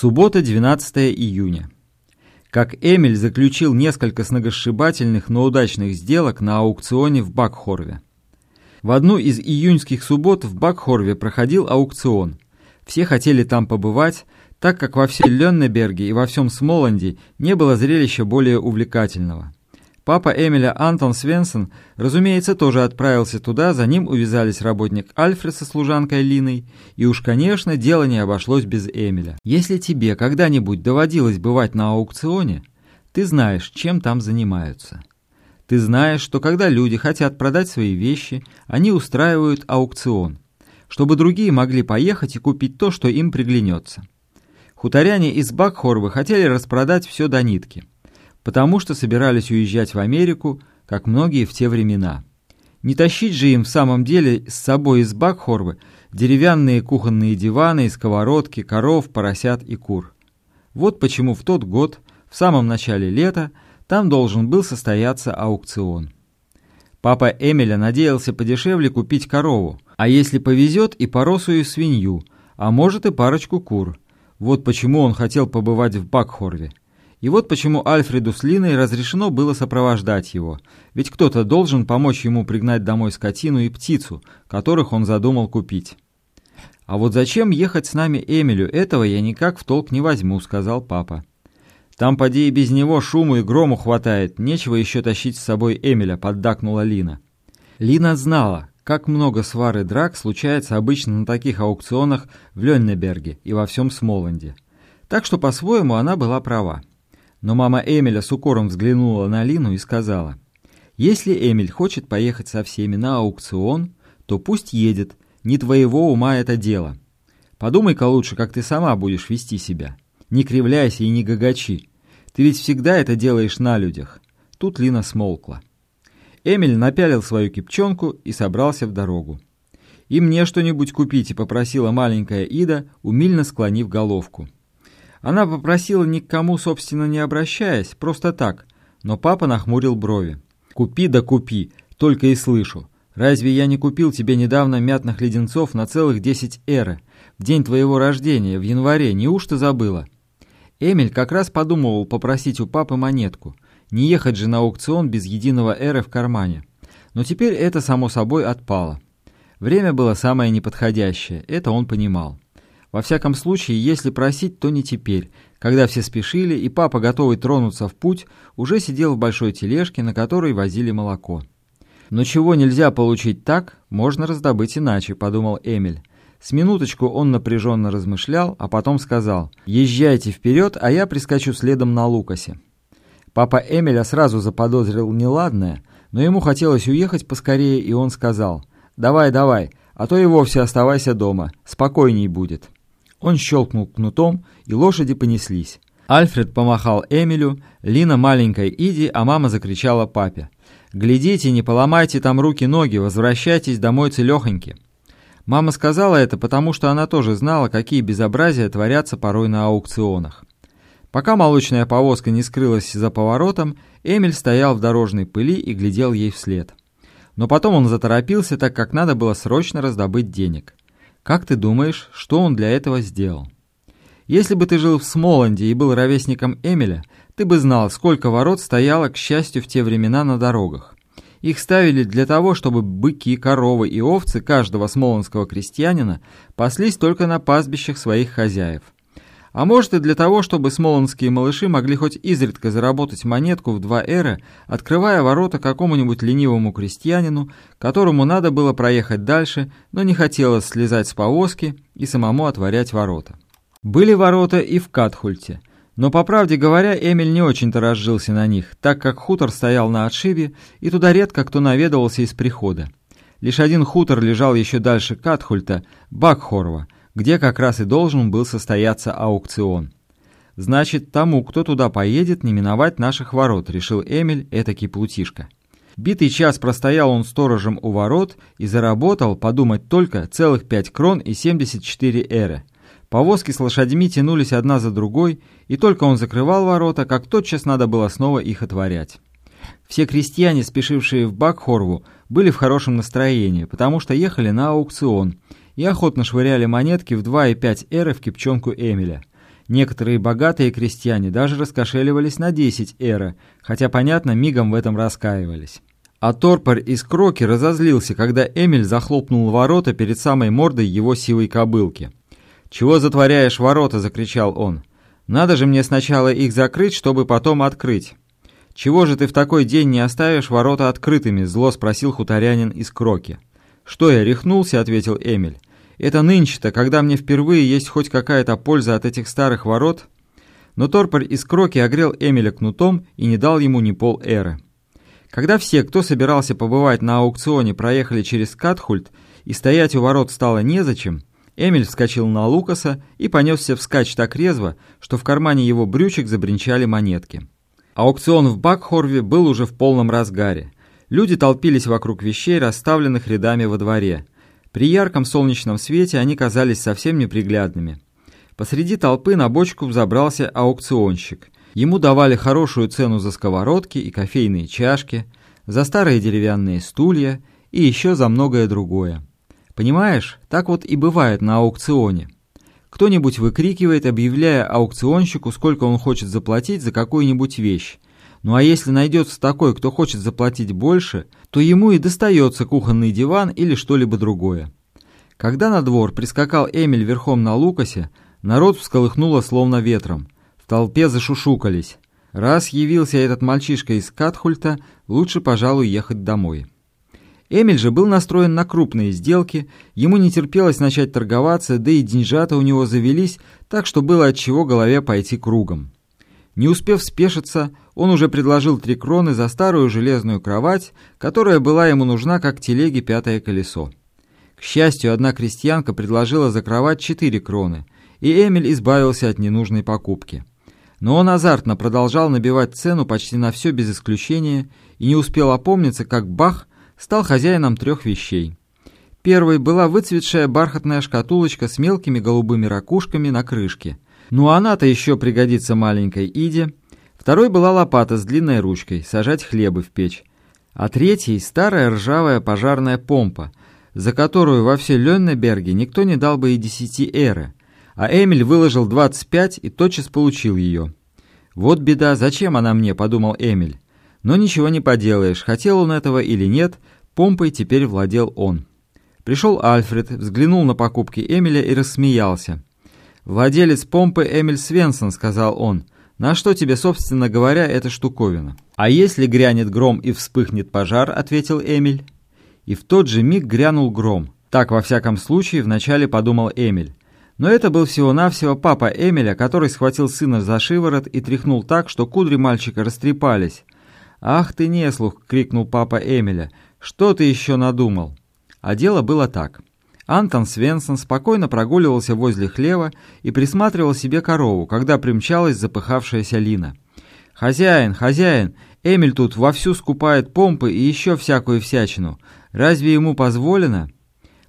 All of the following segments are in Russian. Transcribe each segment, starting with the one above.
Суббота, 12 июня. Как Эмиль заключил несколько сногосшибательных, но удачных сделок на аукционе в Бакхорве. В одну из июньских суббот в Бакхорве проходил аукцион. Все хотели там побывать, так как во всей Леннеберге и во всем Смоланде не было зрелища более увлекательного. Папа Эмиля Антон Свенсон, разумеется, тоже отправился туда, за ним увязались работник Альфред со служанкой Линой, и уж, конечно, дело не обошлось без Эмиля. Если тебе когда-нибудь доводилось бывать на аукционе, ты знаешь, чем там занимаются. Ты знаешь, что когда люди хотят продать свои вещи, они устраивают аукцион, чтобы другие могли поехать и купить то, что им приглянется. Хуторяне из Бакхорвы хотели распродать все до нитки потому что собирались уезжать в Америку, как многие в те времена. Не тащить же им в самом деле с собой из Бакхорвы деревянные кухонные диваны и сковородки, коров, поросят и кур. Вот почему в тот год, в самом начале лета, там должен был состояться аукцион. Папа Эмиля надеялся подешевле купить корову, а если повезет и поросую свинью, а может и парочку кур. Вот почему он хотел побывать в Бакхорве. И вот почему Альфреду с Линой разрешено было сопровождать его, ведь кто-то должен помочь ему пригнать домой скотину и птицу, которых он задумал купить. «А вот зачем ехать с нами Эмилю, этого я никак в толк не возьму», — сказал папа. «Там, поди, и без него шуму и грому хватает, нечего еще тащить с собой Эмиля», — поддакнула Лина. Лина знала, как много свар и драк случается обычно на таких аукционах в Леннеберге и во всем Смоланде. Так что, по-своему, она была права. Но мама Эмиля с укором взглянула на Лину и сказала, «Если Эмиль хочет поехать со всеми на аукцион, то пусть едет, не твоего ума это дело. Подумай-ка лучше, как ты сама будешь вести себя. Не кривляйся и не гагачи. Ты ведь всегда это делаешь на людях». Тут Лина смолкла. Эмиль напялил свою кипчонку и собрался в дорогу. «И мне что-нибудь купите», — попросила маленькая Ида, умильно склонив головку. Она попросила ни к кому, собственно, не обращаясь, просто так, но папа нахмурил брови. «Купи да купи, только и слышу. Разве я не купил тебе недавно мятных леденцов на целых десять эры? В день твоего рождения, в январе, неужто забыла?» Эмиль как раз подумывал попросить у папы монетку. Не ехать же на аукцион без единого эры в кармане. Но теперь это, само собой, отпало. Время было самое неподходящее, это он понимал. Во всяком случае, если просить, то не теперь, когда все спешили, и папа, готовый тронуться в путь, уже сидел в большой тележке, на которой возили молоко. «Но чего нельзя получить так, можно раздобыть иначе», — подумал Эмиль. С минуточку он напряженно размышлял, а потом сказал «Езжайте вперед, а я прискочу следом на Лукасе». Папа Эмиля сразу заподозрил неладное, но ему хотелось уехать поскорее, и он сказал «Давай, давай, а то и вовсе оставайся дома, спокойней будет». Он щелкнул кнутом, и лошади понеслись. Альфред помахал Эмилю, Лина маленькой Иди, а мама закричала папе. «Глядите, не поломайте там руки-ноги, возвращайтесь домой целехоньки». Мама сказала это, потому что она тоже знала, какие безобразия творятся порой на аукционах. Пока молочная повозка не скрылась за поворотом, Эмиль стоял в дорожной пыли и глядел ей вслед. Но потом он заторопился, так как надо было срочно раздобыть денег. Как ты думаешь, что он для этого сделал? Если бы ты жил в Смоланде и был ровесником Эмиля, ты бы знал, сколько ворот стояло, к счастью, в те времена на дорогах. Их ставили для того, чтобы быки, коровы и овцы каждого смолонского крестьянина паслись только на пастбищах своих хозяев. А может и для того, чтобы смолонские малыши могли хоть изредка заработать монетку в два эра, открывая ворота какому-нибудь ленивому крестьянину, которому надо было проехать дальше, но не хотелось слезать с повозки и самому отворять ворота. Были ворота и в Катхульте, но, по правде говоря, Эмиль не очень-то разжился на них, так как хутор стоял на отшибе, и туда редко кто наведывался из прихода. Лишь один хутор лежал еще дальше Катхульта, Бакхорова, где как раз и должен был состояться аукцион. «Значит, тому, кто туда поедет, не миновать наших ворот», — решил Эмиль, этакий плутишка. Битый час простоял он сторожем у ворот и заработал, подумать только, целых пять крон и 74 эры. Повозки с лошадьми тянулись одна за другой, и только он закрывал ворота, как тотчас надо было снова их отворять. Все крестьяне, спешившие в Бакхорву, были в хорошем настроении, потому что ехали на аукцион — и охотно швыряли монетки в 2 и 5 эры в кипчонку Эмиля. Некоторые богатые крестьяне даже раскошеливались на 10 эра, хотя, понятно, мигом в этом раскаивались. А Торпор из Кроки разозлился, когда Эмиль захлопнул ворота перед самой мордой его сивой кобылки. «Чего затворяешь ворота?» – закричал он. «Надо же мне сначала их закрыть, чтобы потом открыть». «Чего же ты в такой день не оставишь ворота открытыми?» – зло спросил хуторянин из Кроки. «Что я, рехнулся?» – ответил Эмиль. «Это нынче-то, когда мне впервые есть хоть какая-то польза от этих старых ворот?» Но Торпор из Кроки огрел Эмиля кнутом и не дал ему ни пол эры. Когда все, кто собирался побывать на аукционе, проехали через Катхульт и стоять у ворот стало незачем, Эмиль вскочил на Лукаса и понесся вскачь так резво, что в кармане его брючек забринчали монетки. Аукцион в Бакхорве был уже в полном разгаре. Люди толпились вокруг вещей, расставленных рядами во дворе. При ярком солнечном свете они казались совсем неприглядными. Посреди толпы на бочку взобрался аукционщик – Ему давали хорошую цену за сковородки и кофейные чашки, за старые деревянные стулья и еще за многое другое. Понимаешь, так вот и бывает на аукционе. Кто-нибудь выкрикивает, объявляя аукционщику, сколько он хочет заплатить за какую-нибудь вещь. Ну а если найдется такой, кто хочет заплатить больше, то ему и достается кухонный диван или что-либо другое. Когда на двор прискакал Эмиль верхом на Лукасе, народ всколыхнуло словно ветром – толпе зашушукались. Раз явился этот мальчишка из Катхульта, лучше, пожалуй, ехать домой. Эмиль же был настроен на крупные сделки, ему не терпелось начать торговаться, да и деньжата у него завелись, так что было от чего голове пойти кругом. Не успев спешиться, он уже предложил три кроны за старую железную кровать, которая была ему нужна как телеге пятое колесо. К счастью, одна крестьянка предложила за кровать четыре кроны, и Эмиль избавился от ненужной покупки. Но он азартно продолжал набивать цену почти на все без исключения и не успел опомниться, как Бах стал хозяином трех вещей. Первой была выцветшая бархатная шкатулочка с мелкими голубыми ракушками на крышке. Ну она-то еще пригодится маленькой Иде. Второй была лопата с длинной ручкой, сажать хлебы в печь. А третьей – старая ржавая пожарная помпа, за которую во всей Леннеберге никто не дал бы и десяти эры – а Эмиль выложил 25 и тотчас получил ее. «Вот беда, зачем она мне?» – подумал Эмиль. Но ничего не поделаешь, хотел он этого или нет, помпой теперь владел он. Пришел Альфред, взглянул на покупки Эмиля и рассмеялся. «Владелец помпы Эмиль Свенсон», — сказал он, — «на что тебе, собственно говоря, эта штуковина?» «А если грянет гром и вспыхнет пожар?» — ответил Эмиль. И в тот же миг грянул гром. Так, во всяком случае, вначале подумал Эмиль. Но это был всего-навсего папа Эмиля, который схватил сына за шиворот и тряхнул так, что кудри мальчика растрепались. «Ах ты неслух!» — крикнул папа Эмиля. «Что ты еще надумал?» А дело было так. Антон Свенсон спокойно прогуливался возле хлева и присматривал себе корову, когда примчалась запыхавшаяся Лина. «Хозяин, хозяин, Эмиль тут вовсю скупает помпы и еще всякую всячину. Разве ему позволено?»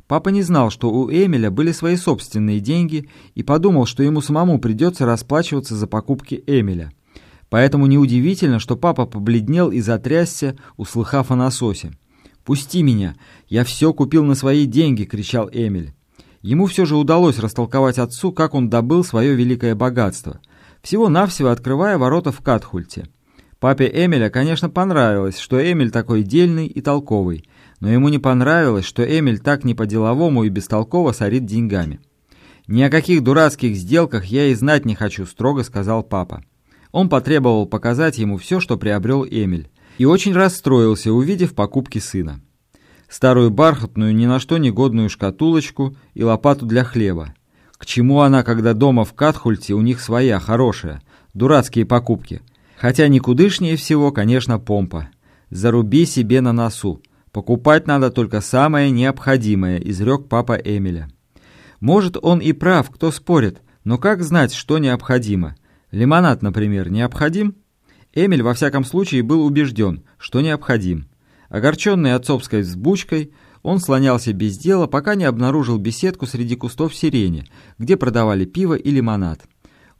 Папа не знал, что у Эмиля были свои собственные деньги и подумал, что ему самому придется расплачиваться за покупки Эмиля. Поэтому неудивительно, что папа побледнел и затрясся, услыхав о насосе. «Пусти меня! Я все купил на свои деньги!» — кричал Эмиль. Ему все же удалось растолковать отцу, как он добыл свое великое богатство, всего-навсего открывая ворота в Катхульте. Папе Эмиля, конечно, понравилось, что Эмиль такой дельный и толковый, но ему не понравилось, что Эмиль так не по-деловому и бестолково сорит деньгами. «Ни о каких дурацких сделках я и знать не хочу», — строго сказал папа. Он потребовал показать ему все, что приобрел Эмиль, и очень расстроился, увидев покупки сына. Старую бархатную, ни на что негодную шкатулочку и лопату для хлеба. К чему она, когда дома в Катхульте у них своя, хорошая, дурацкие покупки? Хотя никудышнее всего, конечно, помпа. Заруби себе на носу. Покупать надо только самое необходимое, изрек папа Эмиля. Может, он и прав, кто спорит, но как знать, что необходимо? Лимонад, например, необходим? Эмиль, во всяком случае, был убежден, что необходим. Огорченный отцовской взбучкой, он слонялся без дела, пока не обнаружил беседку среди кустов сирени, где продавали пиво и лимонад.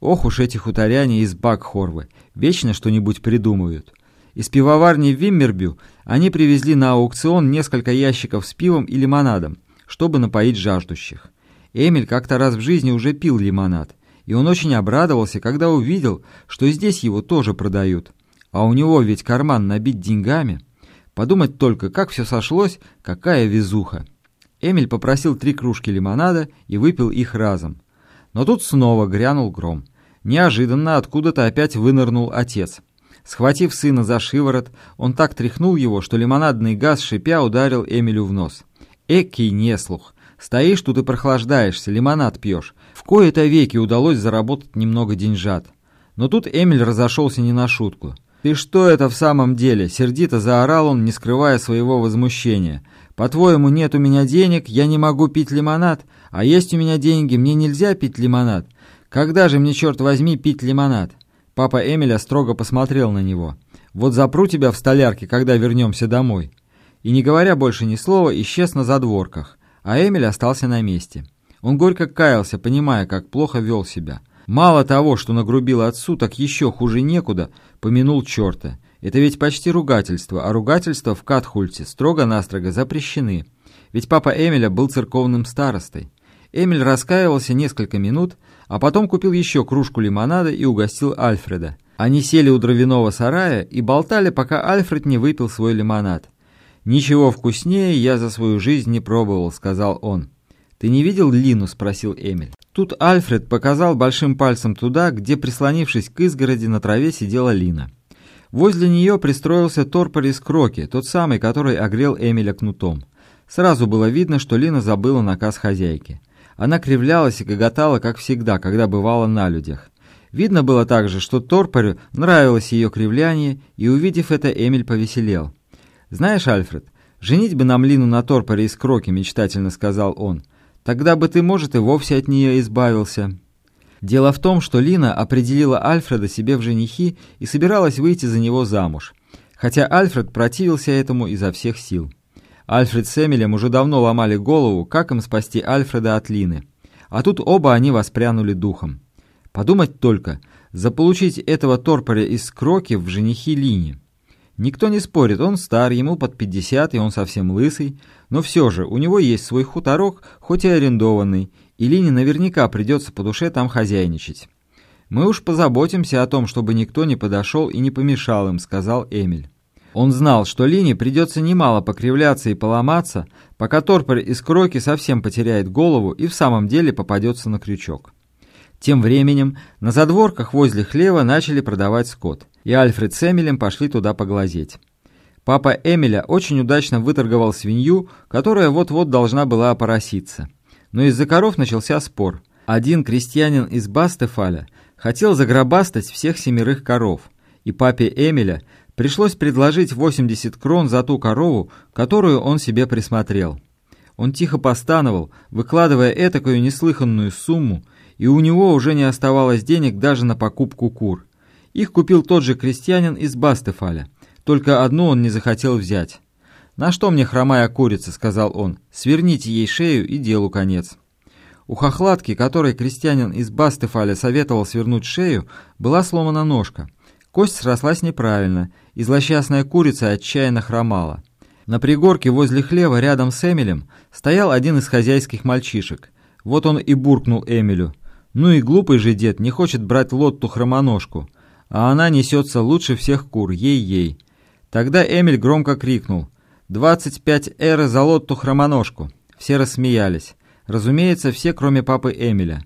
Ох уж эти хуторяне из Бакхорвы, вечно что-нибудь придумывают. Из пивоварни в Виммербю они привезли на аукцион несколько ящиков с пивом и лимонадом, чтобы напоить жаждущих. Эмиль как-то раз в жизни уже пил лимонад, и он очень обрадовался, когда увидел, что здесь его тоже продают. А у него ведь карман набит деньгами. Подумать только, как все сошлось, какая везуха. Эмиль попросил три кружки лимонада и выпил их разом. Но тут снова грянул гром. Неожиданно откуда-то опять вынырнул отец. Схватив сына за шиворот, он так тряхнул его, что лимонадный газ шипя ударил Эмилю в нос. Экий неслух. Стоишь тут и прохлаждаешься, лимонад пьешь. В кои-то веки удалось заработать немного деньжат. Но тут Эмиль разошелся не на шутку. «Ты что это в самом деле?» — сердито заорал он, не скрывая своего возмущения. «По-твоему, нет у меня денег, я не могу пить лимонад, а есть у меня деньги, мне нельзя пить лимонад. Когда же мне, черт возьми, пить лимонад?» Папа Эмиля строго посмотрел на него. «Вот запру тебя в столярке, когда вернемся домой». И, не говоря больше ни слова, исчез на задворках, а Эмиль остался на месте. Он горько каялся, понимая, как плохо вел себя. Мало того, что нагрубил отцу, так еще хуже некуда, помянул черта. Это ведь почти ругательство, а ругательства в Катхульте строго-настрого запрещены. Ведь папа Эмиля был церковным старостой. Эмиль раскаивался несколько минут, а потом купил еще кружку лимонада и угостил Альфреда. Они сели у дровяного сарая и болтали, пока Альфред не выпил свой лимонад. «Ничего вкуснее я за свою жизнь не пробовал», — сказал он. «Ты не видел Лину?» — спросил Эмиль. Тут Альфред показал большим пальцем туда, где, прислонившись к изгороди, на траве сидела Лина. Возле нее пристроился торпор из кроки, тот самый, который огрел Эмиля кнутом. Сразу было видно, что Лина забыла наказ хозяйки. Она кривлялась и гоготала, как всегда, когда бывала на людях. Видно было также, что Торпорю нравилось ее кривляние, и, увидев это, Эмиль повеселел. «Знаешь, Альфред, женить бы нам Лину на Торпоре из Кроки», — мечтательно сказал он. Тогда бы ты, может, и вовсе от нее избавился. Дело в том, что Лина определила Альфреда себе в женихи и собиралась выйти за него замуж, хотя Альфред противился этому изо всех сил. Альфред с Эмилем уже давно ломали голову, как им спасти Альфреда от Лины. А тут оба они воспрянули духом. Подумать только, заполучить этого торпоря из Кроки в женихи Лине. Никто не спорит, он стар, ему под 50, и он совсем лысый, но все же у него есть свой хуторок, хоть и арендованный, и Лине наверняка придется по душе там хозяйничать. «Мы уж позаботимся о том, чтобы никто не подошел и не помешал им», — сказал Эмиль. Он знал, что Лине придется немало покривляться и поломаться, пока торпор из кроки совсем потеряет голову и в самом деле попадется на крючок. Тем временем на задворках возле хлева начали продавать скот, и Альфред с Эмилем пошли туда поглазеть. Папа Эмиля очень удачно выторговал свинью, которая вот-вот должна была опороситься. Но из-за коров начался спор. Один крестьянин из Бастефаля хотел загробастать всех семерых коров, и папе Эмиля пришлось предложить 80 крон за ту корову, которую он себе присмотрел. Он тихо постановал, выкладывая этакую неслыханную сумму, и у него уже не оставалось денег даже на покупку кур. Их купил тот же крестьянин из Бастефаля, только одну он не захотел взять. «На что мне хромая курица?» — сказал он. «Сверните ей шею и делу конец». У хохлатки, которой крестьянин из Бастефаля советовал свернуть шею, была сломана ножка. Кость срослась неправильно, и злосчастная курица отчаянно хромала. На пригорке возле хлева рядом с Эмилем стоял один из хозяйских мальчишек. Вот он и буркнул Эмилю. Ну и глупый же дед не хочет брать Лотту-хромоножку, а она несется лучше всех кур, ей-ей. Тогда Эмиль громко крикнул «Двадцать пять эры за Лотту-хромоножку!» Все рассмеялись. Разумеется, все, кроме папы Эмиля.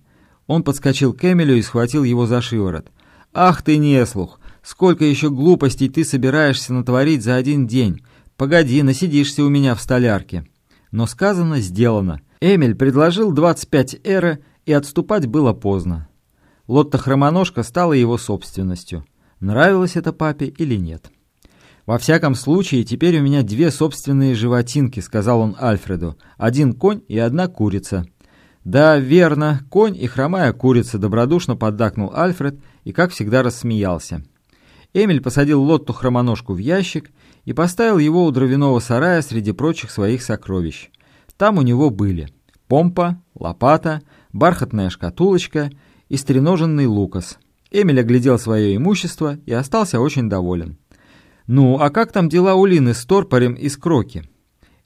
Он подскочил к Эмилю и схватил его за шиворот. «Ах ты неслух! Сколько еще глупостей ты собираешься натворить за один день! Погоди, насидишься у меня в столярке!» Но сказано, сделано. Эмиль предложил 25 эры и отступать было поздно. Лотта-хромоножка стала его собственностью. Нравилось это папе или нет. «Во всяком случае, теперь у меня две собственные животинки», — сказал он Альфреду. «Один конь и одна курица». «Да, верно, конь и хромая курица», — добродушно поддакнул Альфред и, как всегда, рассмеялся. Эмиль посадил Лотту-хромоножку в ящик и поставил его у дровяного сарая среди прочих своих сокровищ. Там у него были помпа, лопата — бархатная шкатулочка и стреноженный лукас. Эмиль оглядел свое имущество и остался очень доволен. «Ну, а как там дела у Лины с торпорем из Кроки?»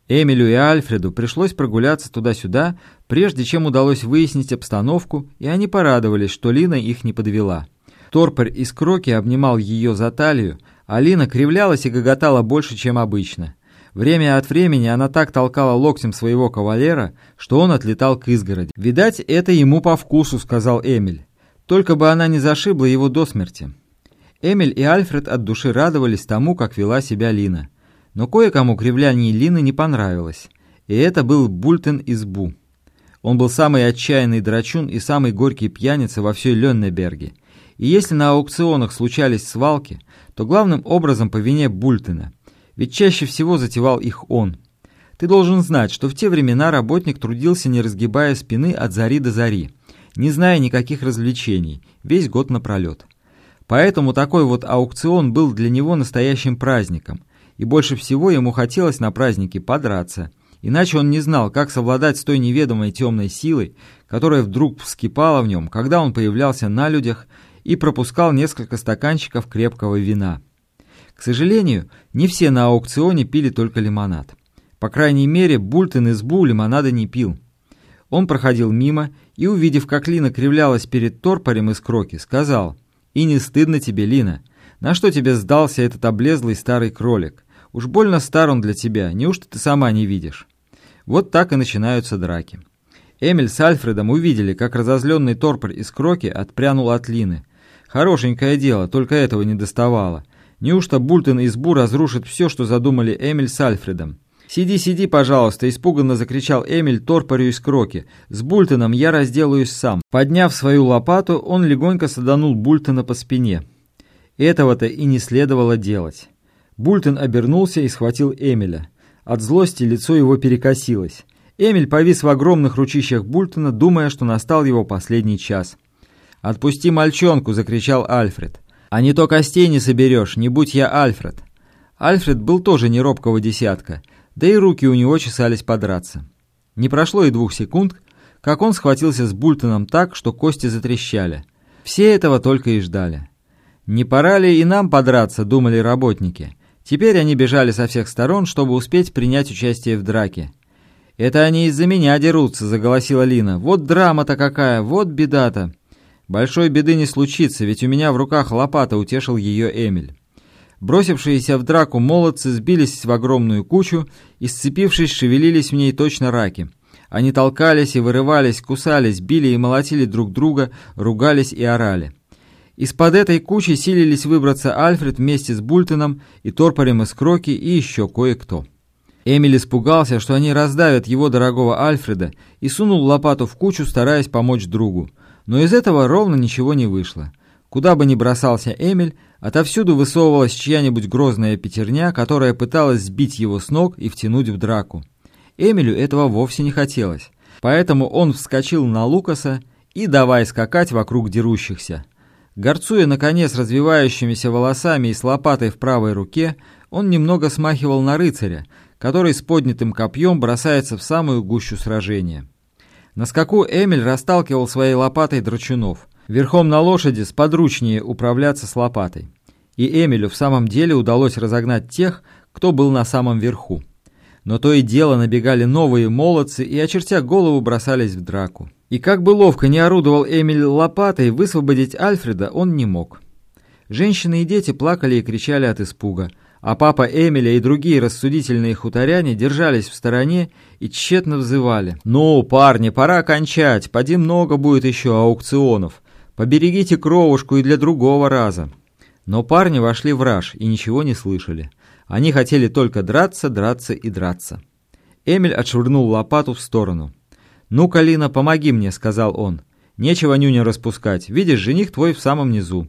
Эмилю и Альфреду пришлось прогуляться туда-сюда, прежде чем удалось выяснить обстановку, и они порадовались, что Лина их не подвела. Торпарь из Кроки обнимал ее за талию, а Лина кривлялась и гоготала больше, чем обычно. Время от времени она так толкала локтем своего кавалера, что он отлетал к изгороди. «Видать, это ему по вкусу», — сказал Эмиль. «Только бы она не зашибла его до смерти». Эмиль и Альфред от души радовались тому, как вела себя Лина. Но кое-кому кривляние Лины не понравилось, и это был Бультен из Бу. Он был самый отчаянный драчун и самый горький пьяница во всей Леннеберге. И если на аукционах случались свалки, то главным образом по вине Бультена, ведь чаще всего затевал их он. Ты должен знать, что в те времена работник трудился, не разгибая спины от зари до зари, не зная никаких развлечений, весь год напролет. Поэтому такой вот аукцион был для него настоящим праздником, и больше всего ему хотелось на празднике подраться. Иначе он не знал, как совладать с той неведомой темной силой, которая вдруг вскипала в нем, когда он появлялся на людях и пропускал несколько стаканчиков крепкого вина. К сожалению, не все на аукционе пили только лимонад. По крайней мере, Бультен из Бу лимонада не пил. Он проходил мимо и, увидев, как Лина кривлялась перед торпорем из кроки, сказал, «И не стыдно тебе, Лина? На что тебе сдался этот облезлый старый кролик? Уж больно стар он для тебя, неужто ты сама не видишь? Вот так и начинаются драки. Эмиль с Альфредом увидели, как разозленный торпор из кроки отпрянул от Лины. Хорошенькое дело, только этого не доставало. Неужто Бультон из Бу разрушит все, что задумали Эмиль с Альфредом? «Сиди, сиди, пожалуйста!» – испуганно закричал Эмиль торпорю из кроки. «С Бультоном я разделаюсь сам». Подняв свою лопату, он легонько саданул Бультона по спине. Этого-то и не следовало делать. Бультон обернулся и схватил Эмиля. От злости лицо его перекосилось. Эмиль повис в огромных ручищах Бультона, думая, что настал его последний час. «Отпусти мальчонку!» — закричал Альфред. «А не то костей не соберешь, не будь я Альфред!» Альфред был тоже не робкого десятка, да и руки у него чесались подраться. Не прошло и двух секунд, как он схватился с Бультоном так, что кости затрещали. Все этого только и ждали. «Не пора ли и нам подраться?» — думали работники. Теперь они бежали со всех сторон, чтобы успеть принять участие в драке. «Это они из-за меня дерутся», — заголосила Лина. «Вот драма-то какая, вот беда-то». «Большой беды не случится, ведь у меня в руках лопата», — утешил ее Эмиль. Бросившиеся в драку молодцы сбились в огромную кучу и, сцепившись, шевелились в ней точно раки. Они толкались и вырывались, кусались, били и молотили друг друга, ругались и орали. Из-под этой кучи силились выбраться Альфред вместе с Бультоном и Торпорем из Кроки и еще кое-кто. Эмиль испугался, что они раздавят его дорогого Альфреда, и сунул лопату в кучу, стараясь помочь другу. Но из этого ровно ничего не вышло. Куда бы ни бросался Эмиль, отовсюду высовывалась чья-нибудь грозная пятерня, которая пыталась сбить его с ног и втянуть в драку. Эмилю этого вовсе не хотелось, поэтому он вскочил на Лукаса и давай скакать вокруг дерущихся. Горцуя, наконец, развивающимися волосами и с лопатой в правой руке, он немного смахивал на рыцаря, который с поднятым копьем бросается в самую гущу сражения. На скаку Эмиль расталкивал своей лопатой драчунов. Верхом на лошади сподручнее управляться с лопатой. И Эмилю в самом деле удалось разогнать тех, кто был на самом верху. Но то и дело набегали новые молодцы и, очертя голову, бросались в драку. И как бы ловко не орудовал Эмиль лопатой, высвободить Альфреда он не мог. Женщины и дети плакали и кричали от испуга, а папа Эмиля и другие рассудительные хуторяне держались в стороне и тщетно взывали. «Ну, парни, пора кончать, поди много будет еще аукционов. Поберегите кровушку и для другого раза». Но парни вошли в раж и ничего не слышали. Они хотели только драться, драться и драться. Эмиль отшвырнул лопату в сторону. «Ну, Калина, помоги мне», — сказал он. «Нечего нюня распускать. Видишь, жених твой в самом низу».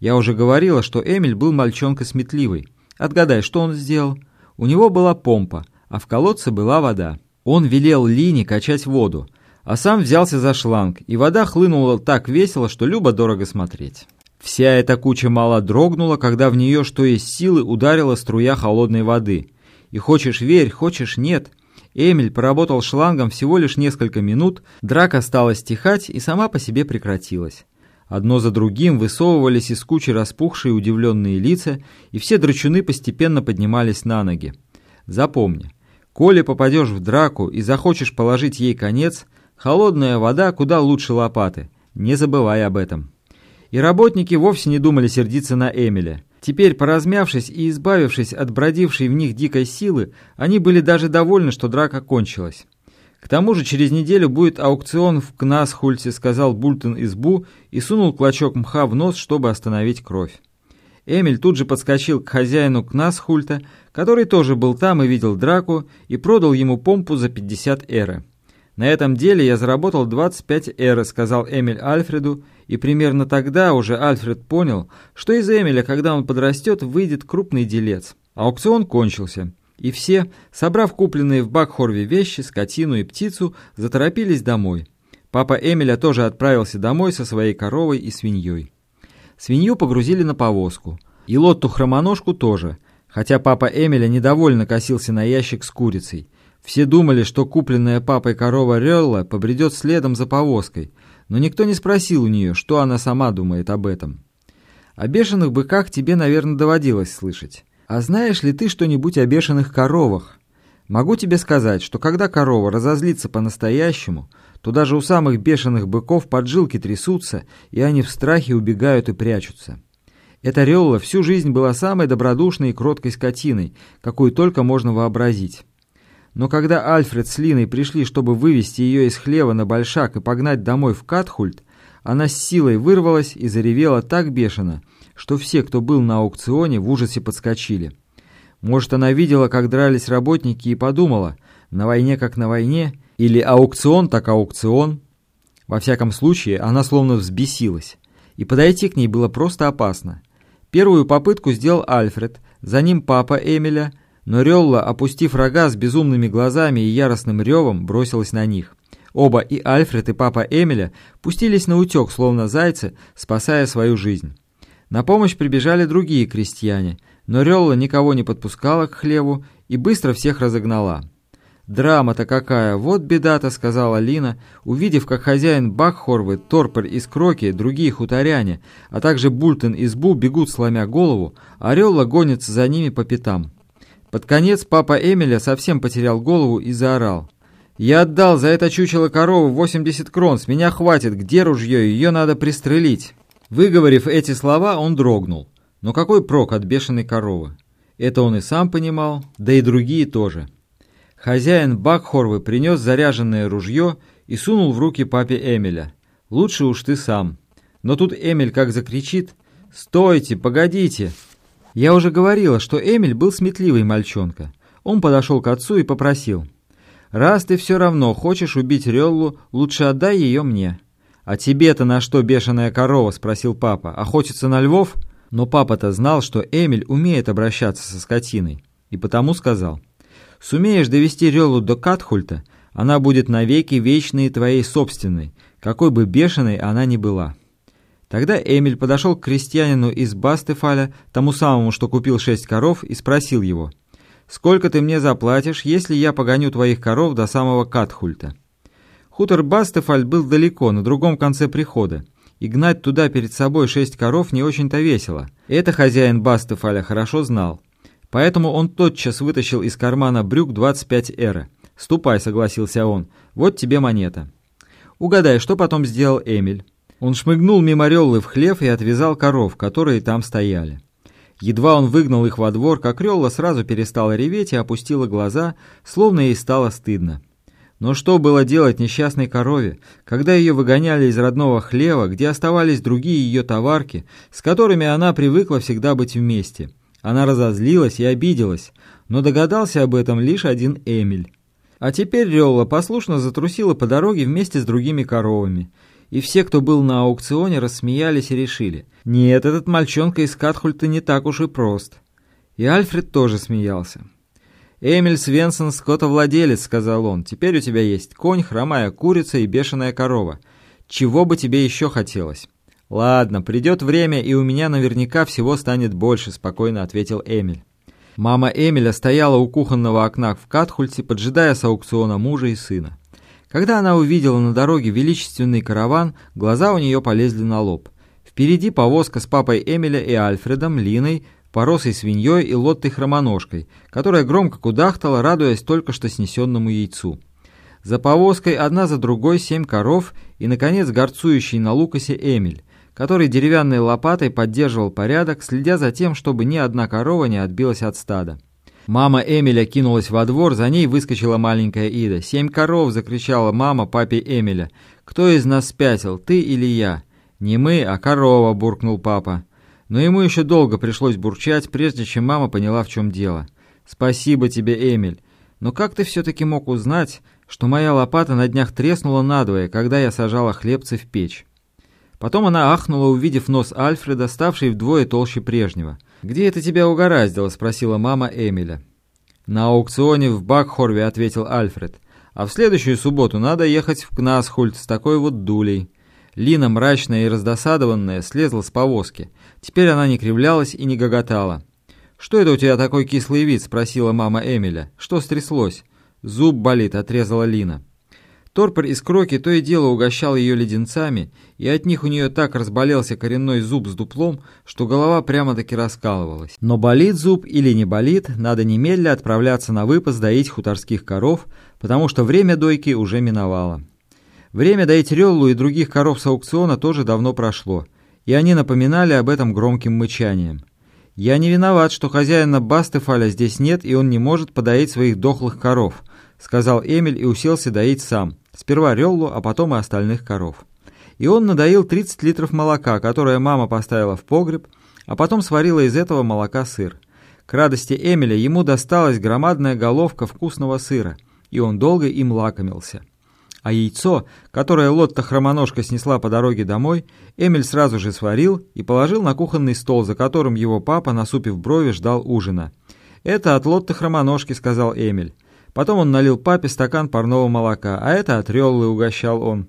Я уже говорила, что Эмиль был мальчонка сметливый. Отгадай, что он сделал? У него была помпа, а в колодце была вода. Он велел Лине качать воду, а сам взялся за шланг, и вода хлынула так весело, что любо-дорого смотреть. Вся эта куча мало дрогнула, когда в нее, что есть силы, ударила струя холодной воды. И хочешь верь, хочешь нет — Эмиль поработал шлангом всего лишь несколько минут, драка стала стихать и сама по себе прекратилась. Одно за другим высовывались из кучи распухшие удивленные лица, и все драчуны постепенно поднимались на ноги. Запомни, Коли попадешь в драку и захочешь положить ей конец, холодная вода куда лучше лопаты. Не забывай об этом. И работники вовсе не думали сердиться на Эмиля. Теперь, поразмявшись и избавившись от бродившей в них дикой силы, они были даже довольны, что драка кончилась. К тому же через неделю будет аукцион в Кнасхульте, сказал Бультон избу и сунул клочок мха в нос, чтобы остановить кровь. Эмиль тут же подскочил к хозяину Кнасхульта, который тоже был там и видел драку, и продал ему помпу за 50 эры. «На этом деле я заработал 25 эры», — сказал Эмиль Альфреду, и примерно тогда уже Альфред понял, что из Эмиля, когда он подрастет, выйдет крупный делец. Аукцион кончился, и все, собрав купленные в Бакхорве вещи, скотину и птицу, заторопились домой. Папа Эмиля тоже отправился домой со своей коровой и свиньей. Свинью погрузили на повозку, и Лотту-хромоножку тоже, хотя папа Эмиля недовольно косился на ящик с курицей — все думали, что купленная папой корова Релла побредет следом за повозкой, но никто не спросил у нее, что она сама думает об этом. О бешеных быках тебе, наверное, доводилось слышать. А знаешь ли ты что-нибудь о бешеных коровах? Могу тебе сказать, что когда корова разозлится по-настоящему, то даже у самых бешеных быков поджилки трясутся, и они в страхе убегают и прячутся. Эта Релла всю жизнь была самой добродушной и кроткой скотиной, какую только можно вообразить. Но когда Альфред с Линой пришли, чтобы вывести ее из хлева на большак и погнать домой в Катхульт, она с силой вырвалась и заревела так бешено, что все, кто был на аукционе, в ужасе подскочили. Может, она видела, как дрались работники и подумала, на войне как на войне, или аукцион так аукцион. Во всяком случае, она словно взбесилась, и подойти к ней было просто опасно. Первую попытку сделал Альфред, за ним папа Эмиля – но Релла, опустив рога с безумными глазами и яростным ревом, бросилась на них. Оба, и Альфред, и папа Эмиля, пустились на утек, словно зайцы, спасая свою жизнь. На помощь прибежали другие крестьяне, но Релла никого не подпускала к хлеву и быстро всех разогнала. «Драма-то какая! Вот беда-то!» — сказала Лина, увидев, как хозяин Бакхорвы, Торпер из Кроки, другие хуторяне, а также Бультон из Бу бегут, сломя голову, а Релла гонится за ними по пятам. Под конец папа Эмиля совсем потерял голову и заорал. «Я отдал за это чучело коровы 80 крон, с меня хватит, где ружье, ее надо пристрелить». Выговорив эти слова, он дрогнул. Но какой прок от бешеной коровы? Это он и сам понимал, да и другие тоже. Хозяин Бакхорвы принес заряженное ружье и сунул в руки папе Эмиля. «Лучше уж ты сам». Но тут Эмиль как закричит «Стойте, погодите!» Я уже говорила, что Эмиль был сметливый мальчонка. Он подошел к отцу и попросил. «Раз ты все равно хочешь убить Реллу, лучше отдай ее мне». «А тебе-то на что бешеная корова?» – спросил папа. «Охотится на львов?» Но папа-то знал, что Эмиль умеет обращаться со скотиной, и потому сказал. «Сумеешь довести Реллу до Катхульта, она будет навеки вечной твоей собственной, какой бы бешеной она ни была». Тогда Эмиль подошел к крестьянину из Бастефаля, тому самому, что купил шесть коров, и спросил его, «Сколько ты мне заплатишь, если я погоню твоих коров до самого Катхульта?» Хутор Бастефаль был далеко, на другом конце прихода, и гнать туда перед собой шесть коров не очень-то весело. Это хозяин Бастефаля хорошо знал. Поэтому он тотчас вытащил из кармана брюк 25 эра. «Ступай», — согласился он, — «вот тебе монета». Угадай, что потом сделал Эмиль? Он шмыгнул мимо Реллы в хлев и отвязал коров, которые там стояли. Едва он выгнал их во двор, как Релла сразу перестала реветь и опустила глаза, словно ей стало стыдно. Но что было делать несчастной корове, когда ее выгоняли из родного хлева, где оставались другие ее товарки, с которыми она привыкла всегда быть вместе? Она разозлилась и обиделась, но догадался об этом лишь один Эмиль. А теперь Релла послушно затрусила по дороге вместе с другими коровами – и все, кто был на аукционе, рассмеялись и решили, нет, этот мальчонка из Катхульта не так уж и прост. И Альфред тоже смеялся. «Эмиль Свенсон, скотовладелец», — сказал он, — «теперь у тебя есть конь, хромая курица и бешеная корова. Чего бы тебе еще хотелось?» «Ладно, придет время, и у меня наверняка всего станет больше», — спокойно ответил Эмиль. Мама Эмиля стояла у кухонного окна в Катхульте, поджидая с аукциона мужа и сына. Когда она увидела на дороге величественный караван, глаза у нее полезли на лоб. Впереди повозка с папой Эмиля и Альфредом, Линой, поросой свиньей и лоттой хромоножкой, которая громко кудахтала, радуясь только что снесенному яйцу. За повозкой одна за другой семь коров и, наконец, горцующий на Лукасе Эмиль, который деревянной лопатой поддерживал порядок, следя за тем, чтобы ни одна корова не отбилась от стада. Мама Эмиля кинулась во двор, за ней выскочила маленькая Ида. «Семь коров!» — закричала мама папе Эмиля. «Кто из нас спятил, ты или я?» «Не мы, а корова!» — буркнул папа. Но ему еще долго пришлось бурчать, прежде чем мама поняла, в чем дело. «Спасибо тебе, Эмиль. Но как ты все-таки мог узнать, что моя лопата на днях треснула надвое, когда я сажала хлебцы в печь?» Потом она ахнула, увидев нос Альфреда, ставший вдвое толще прежнего. «Где это тебя угораздило?» — спросила мама Эмиля. «На аукционе в Бакхорве», — ответил Альфред. «А в следующую субботу надо ехать в Кнасхульт с такой вот дулей». Лина, мрачная и раздосадованная, слезла с повозки. Теперь она не кривлялась и не гоготала. «Что это у тебя такой кислый вид?» — спросила мама Эмиля. «Что стряслось?» «Зуб болит», — отрезала Лина. Торпор из кроки то и дело угощал ее леденцами, и от них у нее так разболелся коренной зуб с дуплом, что голова прямо-таки раскалывалась. Но болит зуб или не болит, надо немедля отправляться на выпас доить хуторских коров, потому что время дойки уже миновало. Время доить Реллу и других коров с аукциона тоже давно прошло, и они напоминали об этом громким мычанием. «Я не виноват, что хозяина Бастефаля здесь нет, и он не может подоить своих дохлых коров», сказал Эмиль и уселся доить сам. Сперва Реллу, а потом и остальных коров. И он надоил 30 литров молока, которое мама поставила в погреб, а потом сварила из этого молока сыр. К радости Эмиля ему досталась громадная головка вкусного сыра, и он долго им лакомился а яйцо, которое Лотта Хромоножка снесла по дороге домой, Эмиль сразу же сварил и положил на кухонный стол, за которым его папа, насупив брови, ждал ужина. «Это от Лотты Хромоножки», — сказал Эмиль. Потом он налил папе стакан парного молока, а это от Реллы угощал он.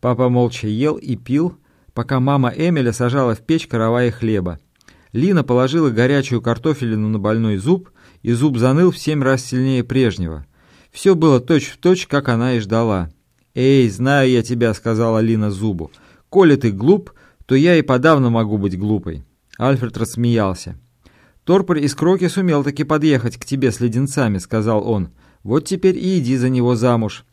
Папа молча ел и пил, пока мама Эмиля сажала в печь каравая хлеба. Лина положила горячую картофелину на больной зуб, и зуб заныл в семь раз сильнее прежнего. Все было точь-в-точь, точь, как она и ждала. «Эй, знаю я тебя», — сказала Лина Зубу. «Коли ты глуп, то я и подавно могу быть глупой». Альфред рассмеялся. «Торпор из Кроки сумел таки подъехать к тебе с леденцами», — сказал он. «Вот теперь и иди за него замуж».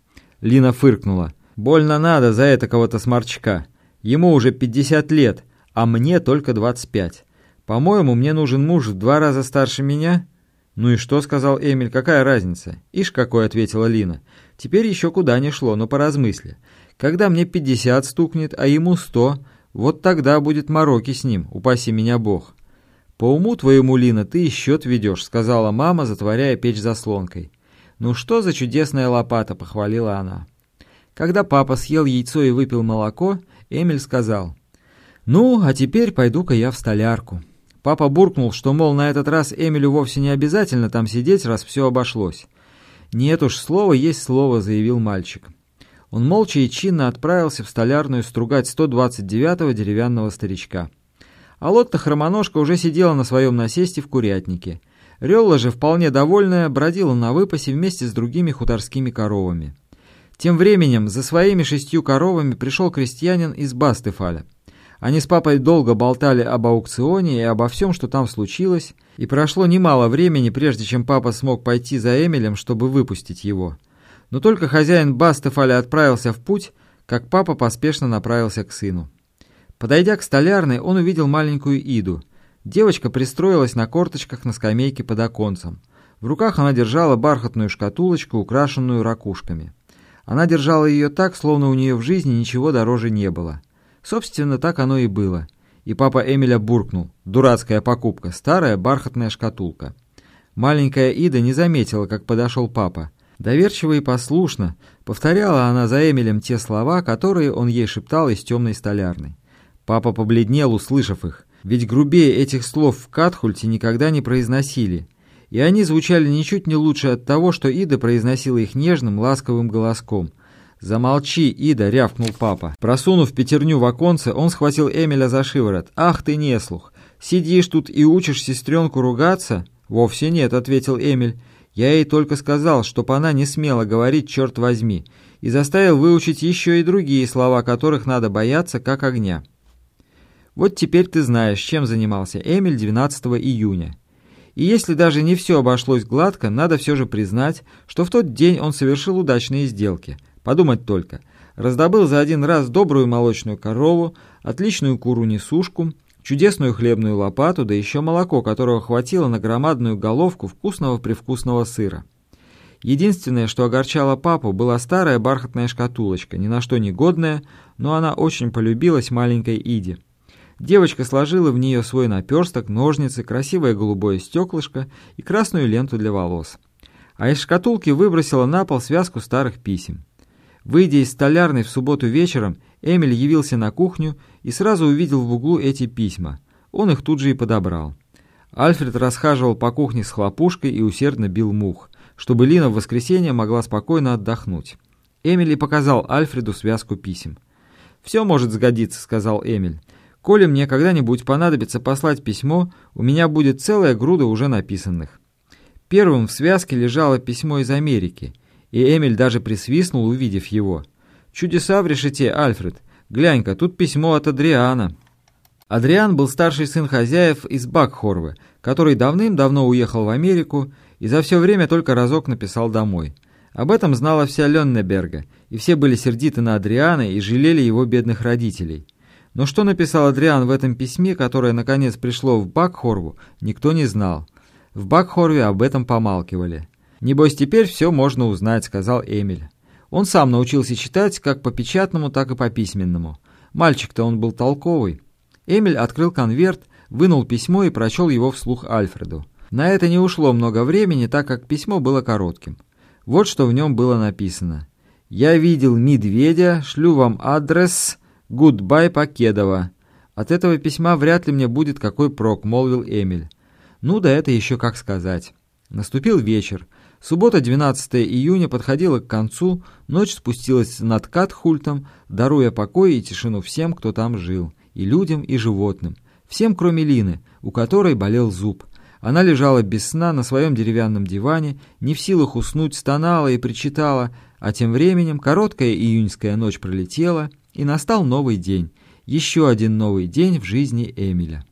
Лина фыркнула. «Больно надо за это кого-то сморчка. Ему уже пятьдесят лет, а мне только двадцать пять. По-моему, мне нужен муж в два раза старше меня». «Ну и что?» — сказал Эмиль. «Какая разница?» «Ишь какой!» — ответила Лина. «Теперь еще куда не шло, но поразмысли. Когда мне пятьдесят стукнет, а ему сто, вот тогда будет мороки с ним, упаси меня Бог». «По уму твоему, Лина, ты и счет ведешь», — сказала мама, затворяя печь заслонкой. «Ну что за чудесная лопата!» — похвалила она. Когда папа съел яйцо и выпил молоко, Эмиль сказал, «Ну, а теперь пойду-ка я в столярку». Папа буркнул, что, мол, на этот раз Эмилю вовсе не обязательно там сидеть, раз все обошлось. «Нет уж, слово есть слово», — заявил мальчик. Он молча и чинно отправился в столярную стругать 129-го деревянного старичка. А Лотта Хромоножка уже сидела на своем насесте в курятнике. Релла же, вполне довольная, бродила на выпасе вместе с другими хуторскими коровами. Тем временем за своими шестью коровами пришел крестьянин из Бастефаля. Они с папой долго болтали об аукционе и обо всем, что там случилось, и прошло немало времени, прежде чем папа смог пойти за Эмилем, чтобы выпустить его. Но только хозяин Бастефаля отправился в путь, как папа поспешно направился к сыну. Подойдя к столярной, он увидел маленькую Иду. Девочка пристроилась на корточках на скамейке под оконцем. В руках она держала бархатную шкатулочку, украшенную ракушками. Она держала ее так, словно у нее в жизни ничего дороже не было. Собственно, так оно и было. И папа Эмиля буркнул. Дурацкая покупка, старая бархатная шкатулка. Маленькая Ида не заметила, как подошел папа. Доверчиво и послушно повторяла она за Эмилем те слова, которые он ей шептал из темной столярной. Папа побледнел, услышав их, ведь грубее этих слов в Катхульте никогда не произносили, и они звучали ничуть не лучше от того, что Ида произносила их нежным, ласковым голоском – «Замолчи, Ида!» — рявкнул папа. Просунув пятерню в оконце, он схватил Эмиля за шиворот. «Ах ты неслух! Сидишь тут и учишь сестренку ругаться?» «Вовсе нет», — ответил Эмиль. «Я ей только сказал, чтоб она не смела говорить «черт возьми», и заставил выучить еще и другие слова, которых надо бояться, как огня». Вот теперь ты знаешь, чем занимался Эмиль 12 июня. И если даже не все обошлось гладко, надо все же признать, что в тот день он совершил удачные сделки. Подумать только. Раздобыл за один раз добрую молочную корову, отличную куру-несушку, чудесную хлебную лопату, да еще молоко, которого хватило на громадную головку вкусного-привкусного сыра. Единственное, что огорчало папу, была старая бархатная шкатулочка, ни на что не годная, но она очень полюбилась маленькой Иде. Девочка сложила в нее свой наперсток, ножницы, красивое голубое стеклышко и красную ленту для волос. А из шкатулки выбросила на пол связку старых писем. Выйдя из столярной в субботу вечером, Эмиль явился на кухню и сразу увидел в углу эти письма. Он их тут же и подобрал. Альфред расхаживал по кухне с хлопушкой и усердно бил мух, чтобы Лина в воскресенье могла спокойно отдохнуть. Эмили показал Альфреду связку писем. «Все может сгодиться», — сказал Эмиль. Коли мне когда-нибудь понадобится послать письмо, у меня будет целая груда уже написанных. Первым в связке лежало письмо из Америки, и Эмиль даже присвистнул, увидев его. «Чудеса в решете, Альфред. Глянь-ка, тут письмо от Адриана». Адриан был старший сын хозяев из Бакхорвы, который давным-давно уехал в Америку и за все время только разок написал домой. Об этом знала вся Леннеберга, и все были сердиты на Адриана и жалели его бедных родителей. Но что написал Адриан в этом письме, которое наконец пришло в Бакхорву, никто не знал. В Бакхорве об этом помалкивали. «Небось, теперь все можно узнать», — сказал Эмиль. Он сам научился читать как по печатному, так и по письменному. Мальчик-то он был толковый. Эмиль открыл конверт, вынул письмо и прочел его вслух Альфреду. На это не ушло много времени, так как письмо было коротким. Вот что в нем было написано. «Я видел медведя, шлю вам адрес...» «Goodbye, покедова. От этого письма вряд ли мне будет какой прок», — молвил Эмиль. «Ну да это еще как сказать». Наступил вечер. Суббота, 12 июня, подходила к концу, ночь спустилась над Катхультом, даруя покой и тишину всем, кто там жил, и людям, и животным. Всем, кроме Лины, у которой болел зуб. Она лежала без сна на своем деревянном диване, не в силах уснуть, стонала и причитала, а тем временем короткая июньская ночь пролетела — и настал новый день, еще один новый день в жизни Эмиля.